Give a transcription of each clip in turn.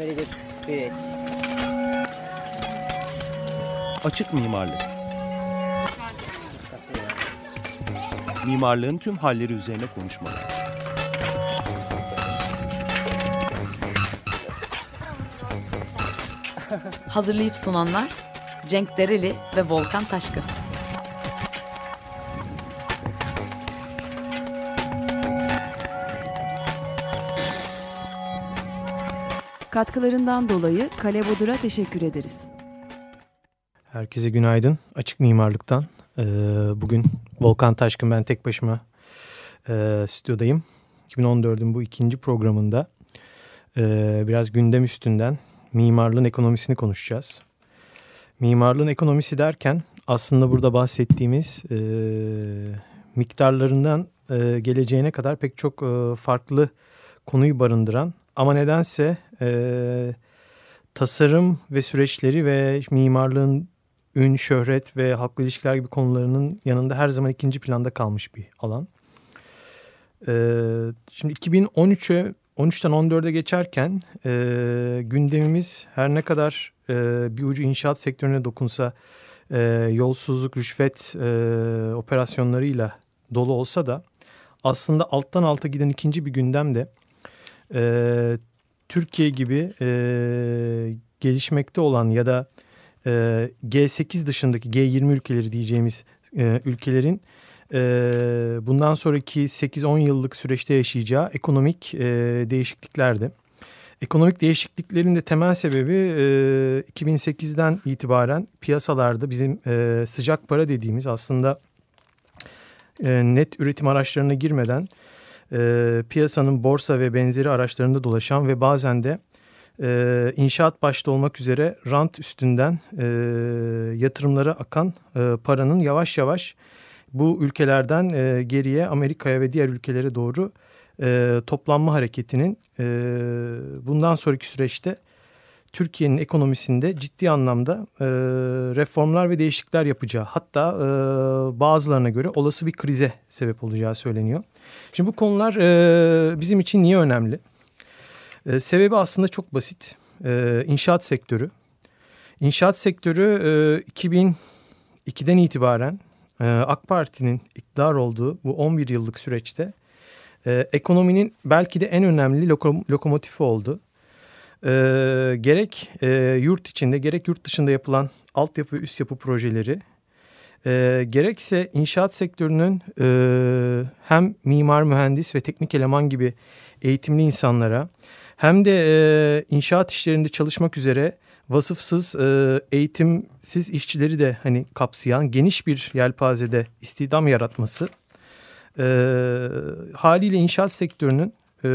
Very good. Great. Açık mimarlık. Mimarlığın tüm halleri üzerine konuşmalar. Hazırlayıp sunanlar Cenk Dereli ve Volkan Taşkın. Katkılarından dolayı Kale Bodur'a teşekkür ederiz. Herkese günaydın. Açık Mimarlık'tan. Ee, bugün Volkan Taşkın ben tek başıma e, stüdyodayım. 2014'ün bu ikinci programında e, biraz gündem üstünden mimarlığın ekonomisini konuşacağız. Mimarlığın ekonomisi derken aslında burada bahsettiğimiz e, miktarlarından e, geleceğine kadar pek çok e, farklı konuyu barındıran ama nedense e, tasarım ve süreçleri ve mimarlığın ün, şöhret ve halkla ilişkiler gibi konularının yanında her zaman ikinci planda kalmış bir alan. Ee, şimdi 2013'e 13'ten 14'e geçerken e, gündemimiz her ne kadar e, bir ucu inşaat sektörüne dokunsa e, yolsuzluk, rüşvet e, operasyonlarıyla dolu olsa da aslında alttan alta giden ikinci bir gündem de e, Türkiye gibi e, gelişmekte olan ya da e, G8 dışındaki G20 ülkeleri diyeceğimiz e, ülkelerin e, bundan sonraki 8-10 yıllık süreçte yaşayacağı ekonomik e, değişikliklerdi. Ekonomik değişikliklerin de temel sebebi e, 2008'den itibaren piyasalarda bizim e, sıcak para dediğimiz aslında e, net üretim araçlarına girmeden e, piyasanın borsa ve benzeri araçlarında dolaşan ve bazen de e, inşaat başta olmak üzere rant üstünden e, yatırımlara akan e, paranın yavaş yavaş bu ülkelerden e, geriye Amerika'ya ve diğer ülkelere doğru e, toplanma hareketinin e, bundan sonraki süreçte Türkiye'nin ekonomisinde ciddi anlamda e, reformlar ve değişiklikler yapacağı hatta e, bazılarına göre olası bir krize sebep olacağı söyleniyor. Şimdi bu konular e, bizim için niye önemli? E, sebebi aslında çok basit. E, inşaat sektörü. İnşaat sektörü e, 2002'den itibaren e, AK Parti'nin iktidar olduğu bu 11 yıllık süreçte e, ekonominin belki de en önemli lokom lokomotifi oldu. E, gerek e, yurt içinde gerek yurt dışında yapılan altyapı ve üst yapı projeleri e, gerekse inşaat sektörünün e, hem mimar, mühendis ve teknik eleman gibi eğitimli insanlara hem de e, inşaat işlerinde çalışmak üzere vasıfsız, e, eğitimsiz işçileri de hani kapsayan geniş bir yelpazede istihdam yaratması e, haliyle inşaat sektörünün e,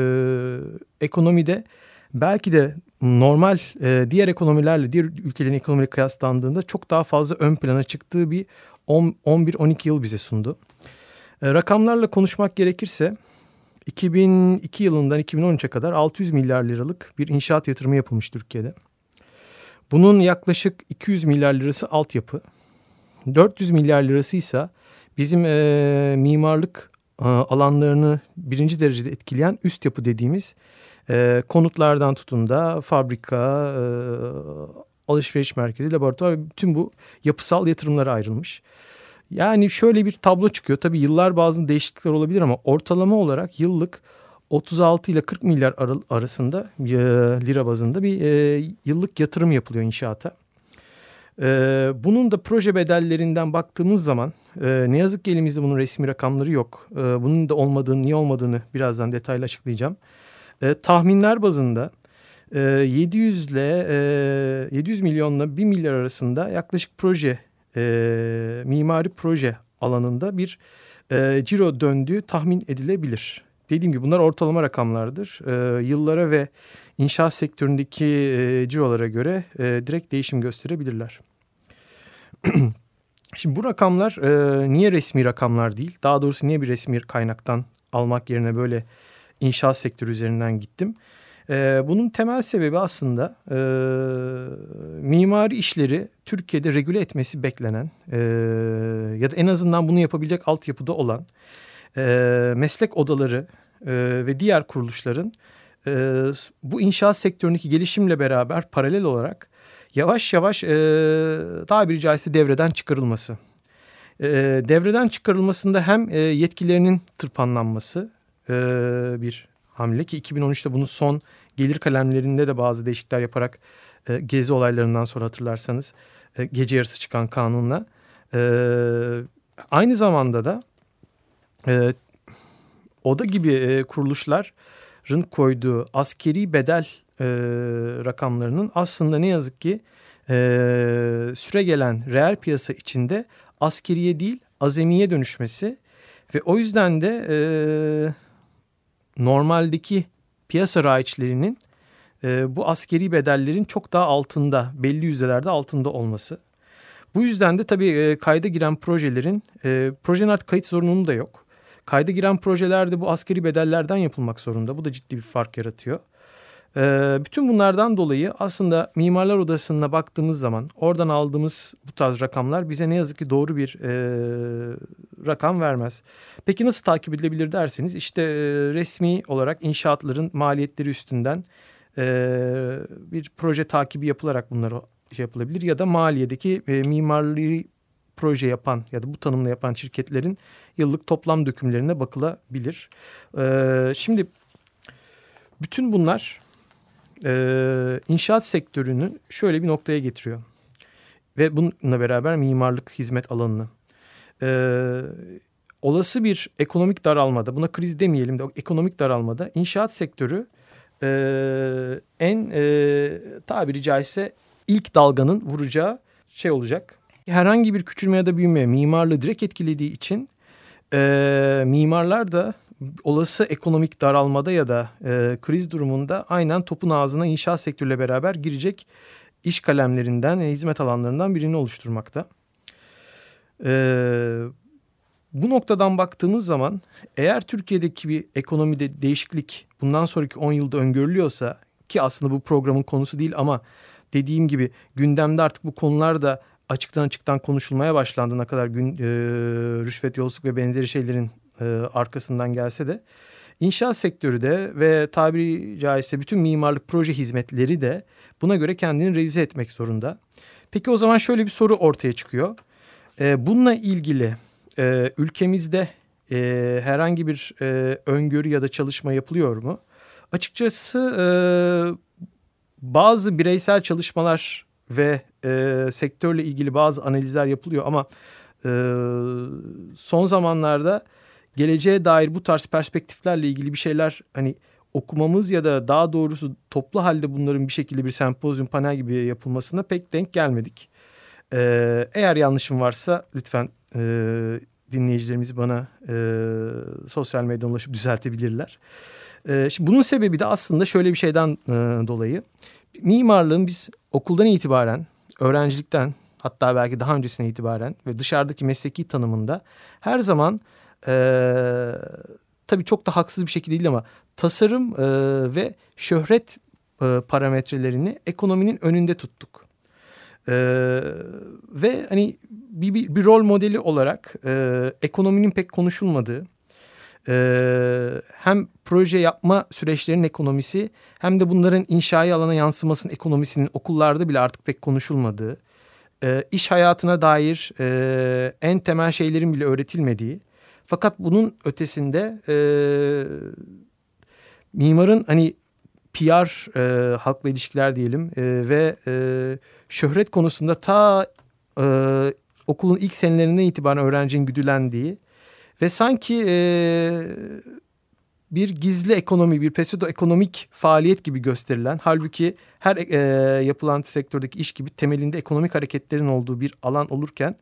ekonomide belki de normal e, diğer ekonomilerle, diğer ülkelerin ekonomiyle kıyaslandığında çok daha fazla ön plana çıktığı bir 11-12 yıl bize sundu. E, rakamlarla konuşmak gerekirse 2002 yılından 2013'e kadar 600 milyar liralık bir inşaat yatırımı yapılmış Türkiye'de. Bunun yaklaşık 200 milyar lirası altyapı, 400 milyar lirası ise bizim e, mimarlık e, alanlarını birinci derecede etkileyen üst yapı dediğimiz e, konutlardan tutun da fabrika, e, alışveriş merkezi, laboratuvar tüm bu yapısal yatırımlara ayrılmış. Yani şöyle bir tablo çıkıyor. Tabii yıllar bazı değişiklikler olabilir ama ortalama olarak yıllık 36 ile 40 milyar arasında e, lira bazında bir e, yıllık yatırım yapılıyor inşaata. E, bunun da proje bedellerinden baktığımız zaman e, ne yazık ki elimizde bunun resmi rakamları yok. E, bunun da olmadığını, niye olmadığını birazdan detaylı açıklayacağım. E, tahminler bazında e, 700 ile e, 700 milyonla 1 milyar arasında yaklaşık proje e, mimari proje alanında bir e, ciro döndüğü tahmin edilebilir. Dediğim gibi bunlar ortalama rakamlardır. E, yıllara ve inşaat sektöründeki e, cirolara göre e, direkt değişim gösterebilirler. Şimdi bu rakamlar e, niye resmi rakamlar değil? Daha doğrusu niye bir resmi kaynaktan almak yerine böyle inşaat sektörü üzerinden gittim? E, bunun temel sebebi aslında e, mimari işleri Türkiye'de regüle etmesi beklenen e, ya da en azından bunu yapabilecek altyapıda olan e, meslek odaları e, ve diğer kuruluşların e, bu inşaat sektöründeki gelişimle beraber paralel olarak yavaş yavaş e, tabiri caizse devreden çıkarılması. E, devreden çıkarılmasında hem e, yetkilerinin tırpanlanması e, bir hamle ki 2013'te bunun son gelir kalemlerinde de bazı değişiklikler yaparak e, gezi olaylarından sonra hatırlarsanız e, gece yarısı çıkan kanunla e, aynı zamanda da e, ODA gibi e, kuruluşların koyduğu askeri bedel e, rakamlarının aslında ne yazık ki e, süre gelen reel piyasa içinde askeriye değil azemiye dönüşmesi ve o yüzden de e, normaldeki piyasa raiçlerinin e, bu askeri bedellerin çok daha altında belli yüzdelerde altında olması. Bu yüzden de tabii e, kayda giren projelerin e, projenin artık kayıt zorunluluğu da yok. Kayda giren projelerde bu askeri bedellerden yapılmak zorunda. Bu da ciddi bir fark yaratıyor. E, bütün bunlardan dolayı aslında Mimarlar Odası'na baktığımız zaman oradan aldığımız bu tarz rakamlar bize ne yazık ki doğru bir e, rakam vermez. Peki nasıl takip edilebilir derseniz işte e, resmi olarak inşaatların maliyetleri üstünden e, bir proje takibi yapılarak bunları şey yapılabilir ya da maliyedeki e, mimari proje yapan ya da bu tanımla yapan şirketlerin yıllık toplam dökümlerine bakılabilir. E, şimdi bütün bunlar e, inşaat sektörünü şöyle bir noktaya getiriyor ve bununla beraber mimarlık hizmet alanını. E, olası bir ekonomik daralmada, buna kriz demeyelim de ekonomik daralmada inşaat sektörü e, en e, tabiri caizse ilk dalganın vuracağı şey olacak. Herhangi bir küçülme ya da büyüme mimarlığı direkt etkilediği için e, mimarlar da olası ekonomik daralmada ya da e, kriz durumunda aynen topun ağzına inşaat sektörüyle beraber girecek iş kalemlerinden, e, hizmet alanlarından birini oluşturmakta. E, bu noktadan baktığımız zaman eğer Türkiye'deki bir ekonomide değişiklik bundan sonraki 10 yılda öngörülüyorsa ki aslında bu programın konusu değil ama dediğim gibi gündemde artık bu konular da açıktan açıktan konuşulmaya başlandığına kadar gün e, rüşvet, yolsuzluk ve benzeri şeylerin e, arkasından gelse de inşaat sektörü de ve tabiri caizse bütün mimarlık proje hizmetleri de buna göre kendini revize etmek zorunda. Peki o zaman şöyle bir soru ortaya çıkıyor. E, bununla ilgili e, ülkemizde e, herhangi bir e, öngörü ya da çalışma yapılıyor mu? Açıkçası e, bazı bireysel çalışmalar ve e, sektörle ilgili bazı analizler yapılıyor ama e, son zamanlarda geleceğe dair bu tarz perspektiflerle ilgili bir şeyler hani okumamız ya da daha doğrusu toplu halde bunların bir şekilde bir sempozyum panel gibi yapılmasına pek denk gelmedik. Ee, eğer yanlışım varsa lütfen e, dinleyicilerimiz bana e, sosyal medyadan ulaşıp düzeltebilirler. E, şimdi bunun sebebi de aslında şöyle bir şeyden e, dolayı. Mimarlığın biz okuldan itibaren, öğrencilikten hatta belki daha öncesine itibaren ve dışarıdaki mesleki tanımında her zaman e, tabii çok da haksız bir şekilde değil ama tasarım e, ve şöhret e, parametrelerini ekonominin önünde tuttuk. E, ve hani bir, bir, bir rol modeli olarak e, ekonominin pek konuşulmadığı, e, hem proje yapma süreçlerinin ekonomisi hem de bunların inşai alana yansımasının ekonomisinin okullarda bile artık pek konuşulmadığı, e, iş hayatına dair e, en temel şeylerin bile öğretilmediği, fakat bunun ötesinde e, mimarın hani PR, e, halkla ilişkiler diyelim e, ve e, şöhret konusunda ta e, okulun ilk senelerinden itibaren öğrencinin güdülendiği ve sanki e, bir gizli ekonomi, bir pseudo ekonomik faaliyet gibi gösterilen, halbuki her e, yapılan sektördeki iş gibi temelinde ekonomik hareketlerin olduğu bir alan olurken,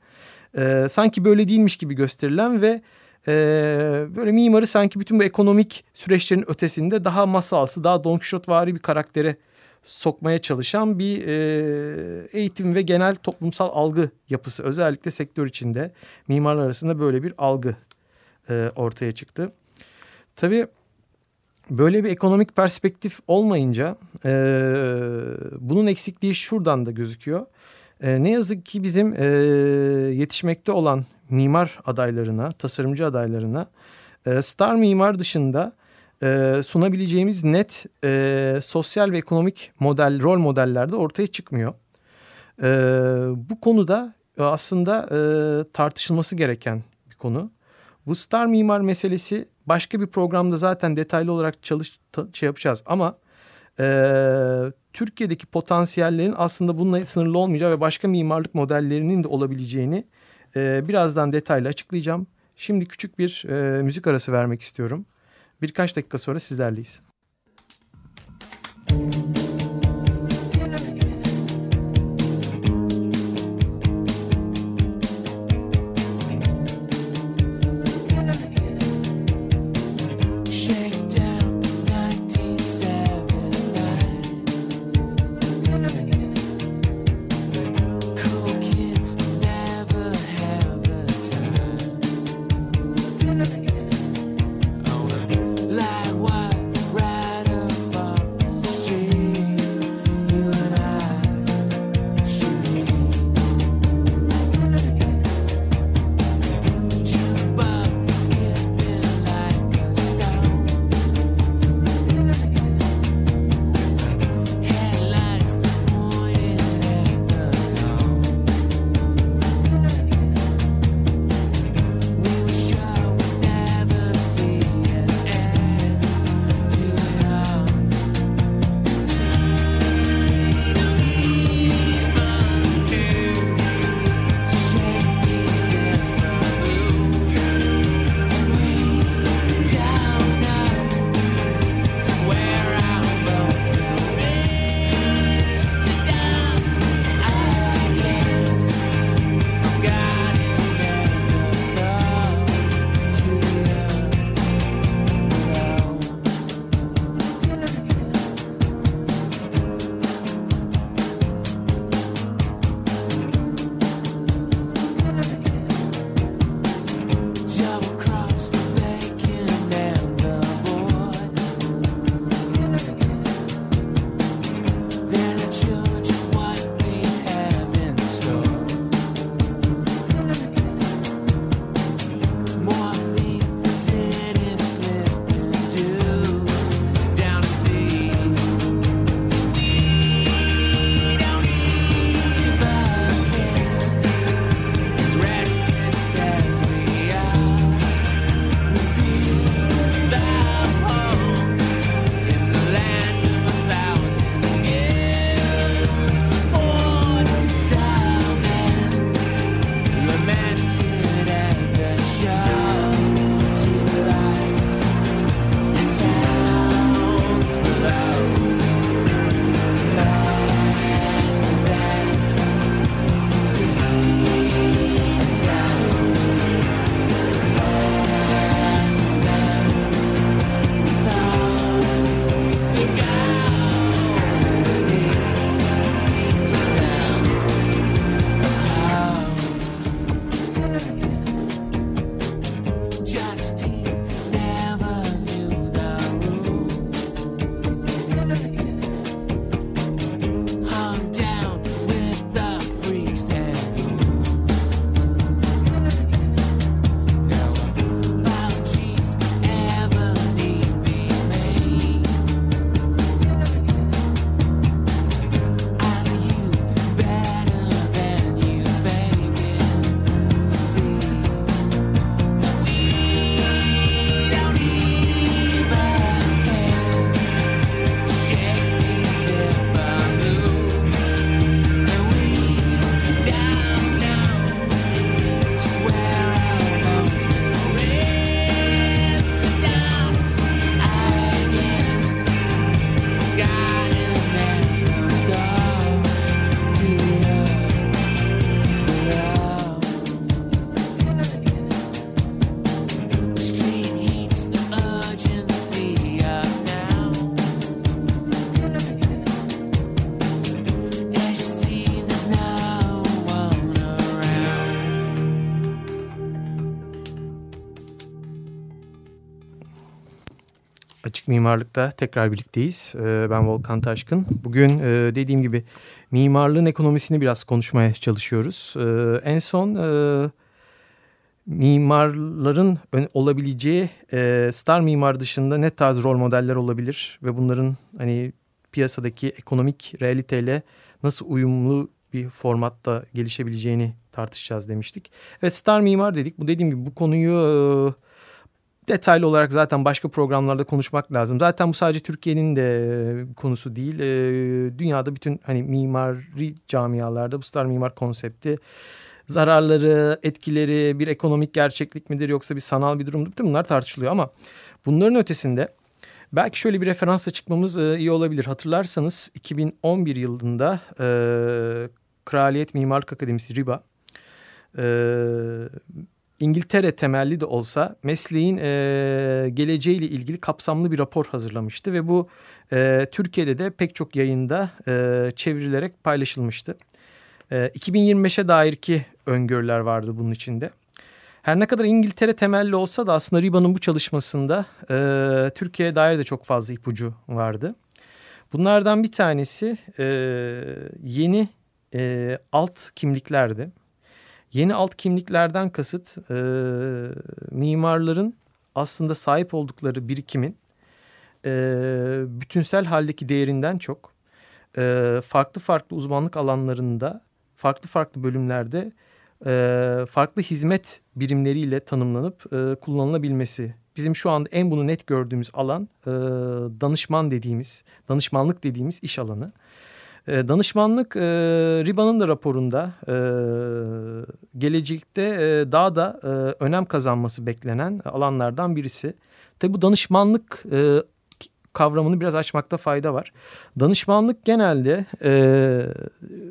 e, sanki böyle değilmiş gibi gösterilen ve e, böyle mimarı sanki bütün bu ekonomik süreçlerin ötesinde daha masalsı, daha Don Quixote bir karaktere sokmaya çalışan bir e, eğitim ve genel toplumsal algı yapısı. Özellikle sektör içinde mimarlar arasında böyle bir algı e, ortaya çıktı. Tabii böyle bir ekonomik perspektif olmayınca e, bunun eksikliği şuradan da gözüküyor. E, ne yazık ki bizim e, yetişmekte olan mimar adaylarına, tasarımcı adaylarına e, star mimar dışında e, sunabileceğimiz net e, sosyal ve ekonomik model, rol modellerde ortaya çıkmıyor. Bu konuda aslında tartışılması gereken bir konu. Bu star mimar meselesi başka bir programda zaten detaylı olarak çalış şey yapacağız ama e, Türkiye'deki potansiyellerin aslında bununla sınırlı olmayacağı ve başka mimarlık modellerinin de olabileceğini e, birazdan detaylı açıklayacağım. Şimdi küçük bir e, müzik arası vermek istiyorum. Birkaç dakika sonra sizlerleyiz. Mimarlık'ta tekrar birlikteyiz. Ee, ben Volkan Taşkın. Bugün e, dediğim gibi mimarlığın ekonomisini biraz konuşmaya çalışıyoruz. Ee, en son e, mimarların olabileceği e, star mimar dışında ne tarz rol modeller olabilir ve bunların hani piyasadaki ekonomik realiteyle nasıl uyumlu bir formatta gelişebileceğini tartışacağız demiştik. Evet star mimar dedik. Bu dediğim gibi bu konuyu detaylı olarak zaten başka programlarda konuşmak lazım. Zaten bu sadece Türkiye'nin de konusu değil. E, dünyada bütün hani mimari camialarda bu star mimar konsepti zararları, etkileri bir ekonomik gerçeklik midir yoksa bir sanal bir durum mudur? Bunlar tartışılıyor ama bunların ötesinde belki şöyle bir referansla çıkmamız e, iyi olabilir. Hatırlarsanız 2011 yılında e, Kraliyet Mimarlık Akademisi RIBA e, İngiltere temelli de olsa mesleğin e, geleceğiyle ilgili kapsamlı bir rapor hazırlamıştı ve bu e, Türkiye'de de pek çok yayında e, çevrilerek paylaşılmıştı. E, 2025'e dair ki öngörüler vardı bunun içinde. Her ne kadar İngiltere temelli olsa da aslında RIBA'nın bu çalışmasında e, Türkiye'ye dair de çok fazla ipucu vardı. Bunlardan bir tanesi e, yeni e, alt kimliklerdi. Yeni alt kimliklerden kasıt e, mimarların aslında sahip oldukları birikimin e, bütünsel haldeki değerinden çok e, farklı farklı uzmanlık alanlarında farklı farklı bölümlerde e, farklı hizmet birimleriyle tanımlanıp e, kullanılabilmesi. Bizim şu anda en bunu net gördüğümüz alan e, danışman dediğimiz, danışmanlık dediğimiz iş alanı. E, danışmanlık e, RIBA'nın da raporunda e, gelecekte e, daha da önem kazanması beklenen alanlardan birisi. Tabi bu danışmanlık kavramını biraz açmakta fayda var. Danışmanlık genelde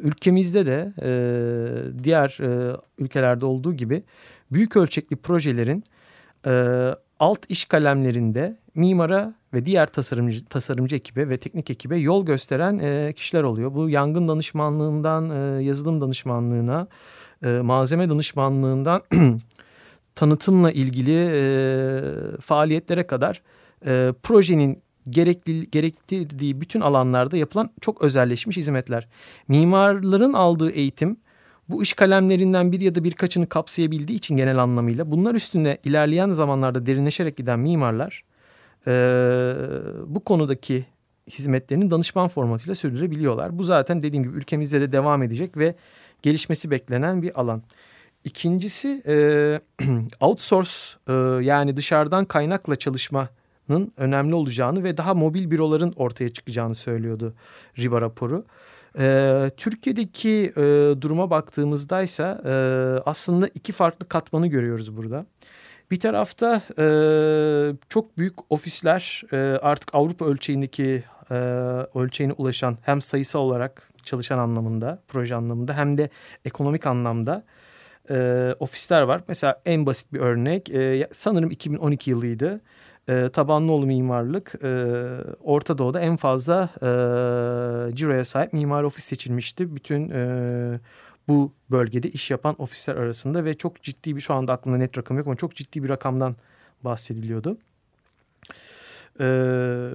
ülkemizde de diğer ülkelerde olduğu gibi büyük ölçekli projelerin alt iş kalemlerinde mimara ve diğer tasarımcı, tasarımcı ekibe ve teknik ekibe yol gösteren e, kişiler oluyor. Bu yangın danışmanlığından e, yazılım danışmanlığına, e, malzeme danışmanlığından tanıtımla ilgili e, faaliyetlere kadar e, projenin gerekli, gerektirdiği bütün alanlarda yapılan çok özelleşmiş hizmetler. Mimarların aldığı eğitim bu iş kalemlerinden bir ya da birkaçını kapsayabildiği için genel anlamıyla bunlar üstünde ilerleyen zamanlarda derinleşerek giden mimarlar e, bu konudaki hizmetlerini danışman formatıyla sürdürebiliyorlar. Bu zaten dediğim gibi ülkemizde de devam edecek ve gelişmesi beklenen bir alan. İkincisi e, outsource e, yani dışarıdan kaynakla çalışmanın önemli olacağını ve daha mobil büroların ortaya çıkacağını söylüyordu RIBA raporu. E, Türkiye'deki e, duruma baktığımızda ise e, aslında iki farklı katmanı görüyoruz burada. Bir tarafta e, çok büyük ofisler e, artık Avrupa ölçeğindeki e, ölçeğine ulaşan hem sayısal olarak çalışan anlamında, proje anlamında hem de ekonomik anlamda e, ofisler var. Mesela en basit bir örnek e, sanırım 2012 yılıydı. E, tabanlıoğlu mimarlık e, Orta Doğu'da en fazla e, ciroya sahip mimar ofis seçilmişti. Bütün e, bu bölgede iş yapan ofisler arasında ve çok ciddi bir şu anda aklımda net rakam yok ama çok ciddi bir rakamdan bahsediliyordu. Ee,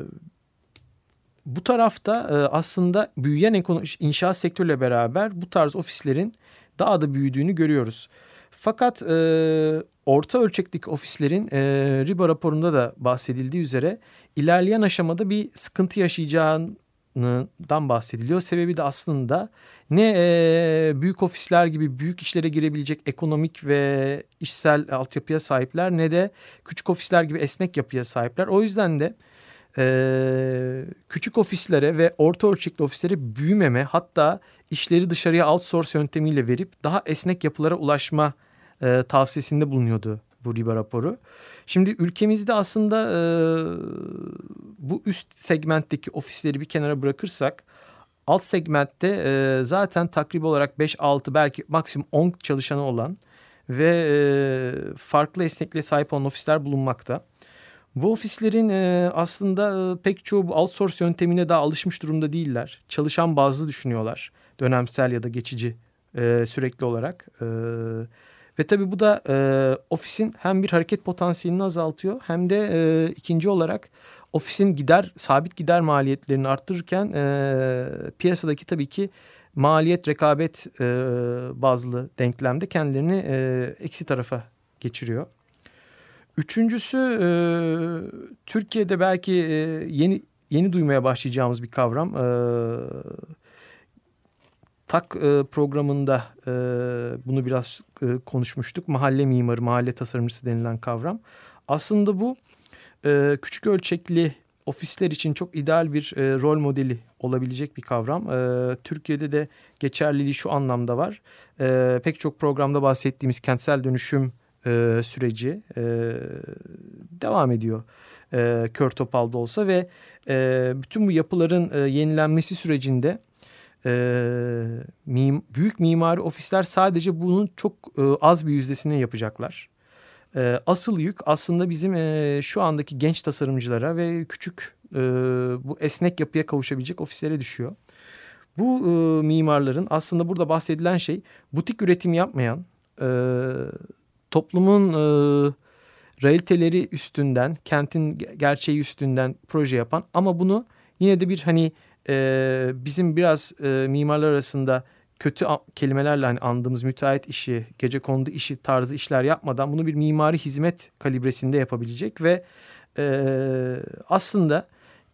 bu tarafta e, aslında büyüyen inşaat sektörüyle beraber bu tarz ofislerin daha da büyüdüğünü görüyoruz. Fakat e, orta ölçekteki ofislerin e, RIBA raporunda da bahsedildiği üzere ilerleyen aşamada bir sıkıntı yaşayacağından bahsediliyor. Sebebi de aslında ne e, büyük ofisler gibi büyük işlere girebilecek ekonomik ve işsel altyapıya sahipler ne de küçük ofisler gibi esnek yapıya sahipler. O yüzden de e, küçük ofislere ve orta ölçekli ofislere büyümeme hatta işleri dışarıya outsource yöntemiyle verip daha esnek yapılara ulaşma e, tavsiyesinde bulunuyordu bu RIBA raporu. Şimdi ülkemizde aslında e, bu üst segmentteki ofisleri bir kenara bırakırsak alt segmentte e, zaten takribi olarak 5-6 belki maksimum 10 çalışanı olan ve e, farklı esnekliğe sahip olan ofisler bulunmakta. Bu ofislerin e, aslında e, pek çoğu bu outsource yöntemine daha alışmış durumda değiller. Çalışan bazlı düşünüyorlar. Dönemsel ya da geçici e, sürekli olarak. E, ve tabii bu da e, ofisin hem bir hareket potansiyelini azaltıyor hem de e, ikinci olarak ofisin gider sabit gider maliyetlerini arttırırken e, piyasadaki tabii ki maliyet rekabet e, bazlı denklemde kendilerini e, eksi tarafa geçiriyor. Üçüncüsü e, Türkiye'de belki e, yeni yeni duymaya başlayacağımız bir kavram. E, TAK e, programında e, bunu biraz e, konuşmuştuk. Mahalle mimarı, mahalle tasarımcısı denilen kavram. Aslında bu e, küçük ölçekli ofisler için çok ideal bir e, rol modeli olabilecek bir kavram. E, Türkiye'de de geçerliliği şu anlamda var. E, pek çok programda bahsettiğimiz kentsel dönüşüm e, süreci e, devam ediyor. E, kör topalda olsa ve e, bütün bu yapıların e, yenilenmesi sürecinde e, mim, büyük mimari ofisler sadece bunun çok e, az bir yüzdesini yapacaklar. E, asıl yük aslında bizim e, şu andaki genç tasarımcılara ve küçük e, bu esnek yapıya kavuşabilecek ofislere düşüyor. Bu e, mimarların aslında burada bahsedilen şey butik üretim yapmayan, e, toplumun e, realiteleri üstünden, kentin gerçeği üstünden proje yapan ama bunu yine de bir hani e, bizim biraz e, mimarlar arasında kötü kelimelerle hani andığımız müteahhit işi, gece kondu işi tarzı işler yapmadan bunu bir mimari hizmet kalibresinde yapabilecek ve e, aslında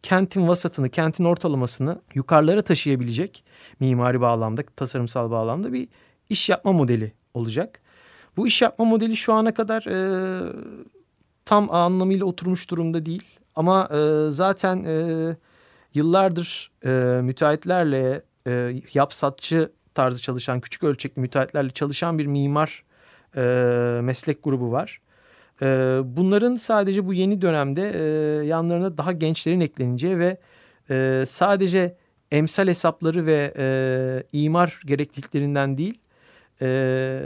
kentin vasatını, kentin ortalamasını yukarılara taşıyabilecek mimari bağlamda, tasarımsal bağlamda bir iş yapma modeli olacak. Bu iş yapma modeli şu ana kadar e, tam anlamıyla oturmuş durumda değil. Ama e, zaten e, yıllardır e, müteahhitlerle e, yapsatçı tarzı çalışan, küçük ölçekli müteahhitlerle çalışan bir mimar e, meslek grubu var. E, bunların sadece bu yeni dönemde e, yanlarına daha gençlerin ekleneceği ve e, sadece emsal hesapları ve e, imar gerekliliklerinden değil, e,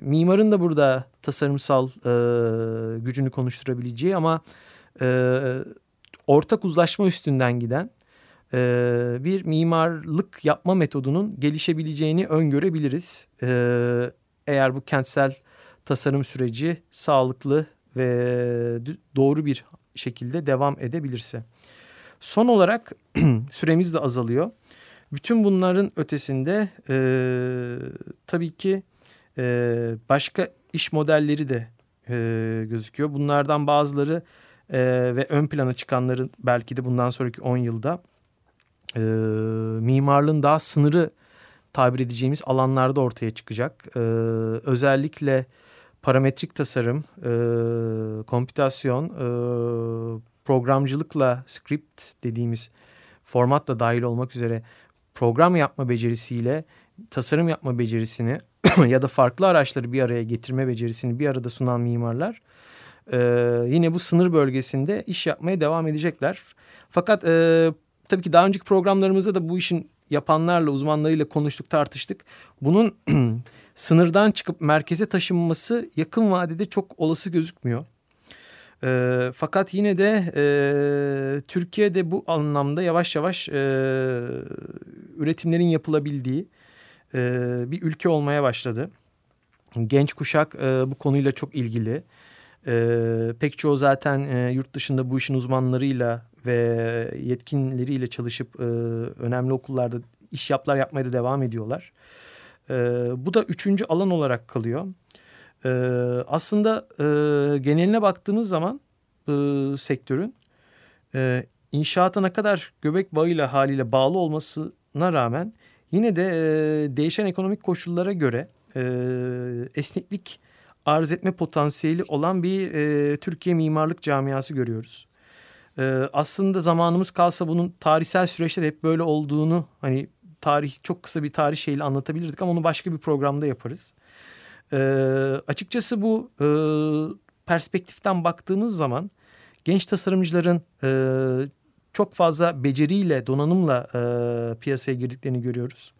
mimarın da burada tasarımsal e, gücünü konuşturabileceği ama e, ortak uzlaşma üstünden giden e, bir mimarlık yapma metodunun gelişebileceğini öngörebiliriz. E, eğer bu kentsel tasarım süreci sağlıklı ve doğru bir şekilde devam edebilirse. Son olarak süremiz de azalıyor. Bütün bunların ötesinde e, tabii ki e, başka iş modelleri de e, gözüküyor. Bunlardan bazıları e, ve ön plana çıkanların belki de bundan sonraki 10 yılda e, mimarlığın daha sınırı tabir edeceğimiz alanlarda ortaya çıkacak. E, özellikle parametrik tasarım, e, komputasyon, e, programcılıkla script dediğimiz formatla dahil olmak üzere program yapma becerisiyle tasarım yapma becerisini ya da farklı araçları bir araya getirme becerisini bir arada sunan mimarlar e, yine bu sınır bölgesinde iş yapmaya devam edecekler. Fakat e, tabii ki daha önceki programlarımızda da bu işin yapanlarla uzmanlarıyla konuştuk tartıştık. Bunun sınırdan çıkıp merkeze taşınması yakın vadede çok olası gözükmüyor. E, fakat yine de e, Türkiye'de bu anlamda yavaş yavaş e, üretimlerin yapılabildiği e, bir ülke olmaya başladı. Genç kuşak e, bu konuyla çok ilgili. E, pek çoğu zaten e, yurt dışında bu işin uzmanlarıyla ve yetkinleriyle çalışıp e, önemli okullarda iş yaplar yapmaya da devam ediyorlar. E, bu da üçüncü alan olarak kalıyor. E, aslında e, geneline baktığımız zaman e, sektörün e, inşaata ne kadar göbek bağıyla haliyle bağlı olmasına rağmen yine de e, değişen ekonomik koşullara göre e, esneklik arz etme potansiyeli olan bir e, Türkiye mimarlık camiası görüyoruz. E, aslında zamanımız kalsa bunun tarihsel süreçte hep böyle olduğunu hani tarih çok kısa bir tarih şeyle anlatabilirdik ama onu başka bir programda yaparız. E, açıkçası bu e, perspektiften baktığımız zaman genç tasarımcıların e, çok fazla beceriyle, donanımla e, piyasaya girdiklerini görüyoruz.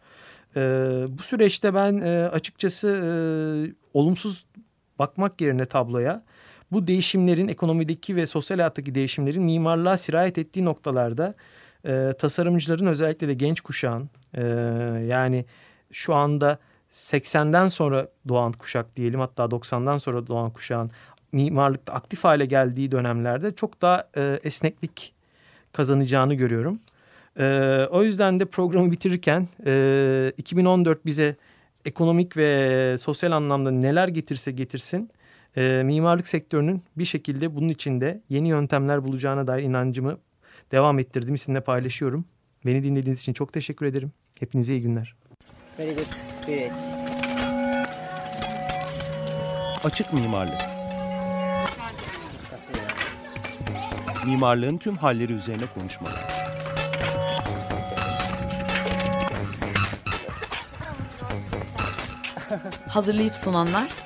E, bu süreçte ben e, açıkçası e, olumsuz bakmak yerine tabloya bu değişimlerin ekonomideki ve sosyal hayattaki değişimlerin mimarlığa sirayet ettiği noktalarda e, tasarımcıların özellikle de genç kuşağın e, yani şu anda 80'den sonra doğan kuşak diyelim hatta 90'dan sonra doğan kuşağın mimarlıkta aktif hale geldiği dönemlerde çok daha e, esneklik kazanacağını görüyorum. E, o yüzden de programı bitirirken e, 2014 bize ekonomik ve sosyal anlamda neler getirse getirsin e, mimarlık sektörünün bir şekilde bunun içinde yeni yöntemler bulacağına dair inancımı devam ettirdiğimi sizinle paylaşıyorum. Beni dinlediğiniz için çok teşekkür ederim. Hepinize iyi günler. Very good. Great. Açık mimarlık. Mimarlığın tüm halleri üzerine konuşmalar. Hazırlayıp sunanlar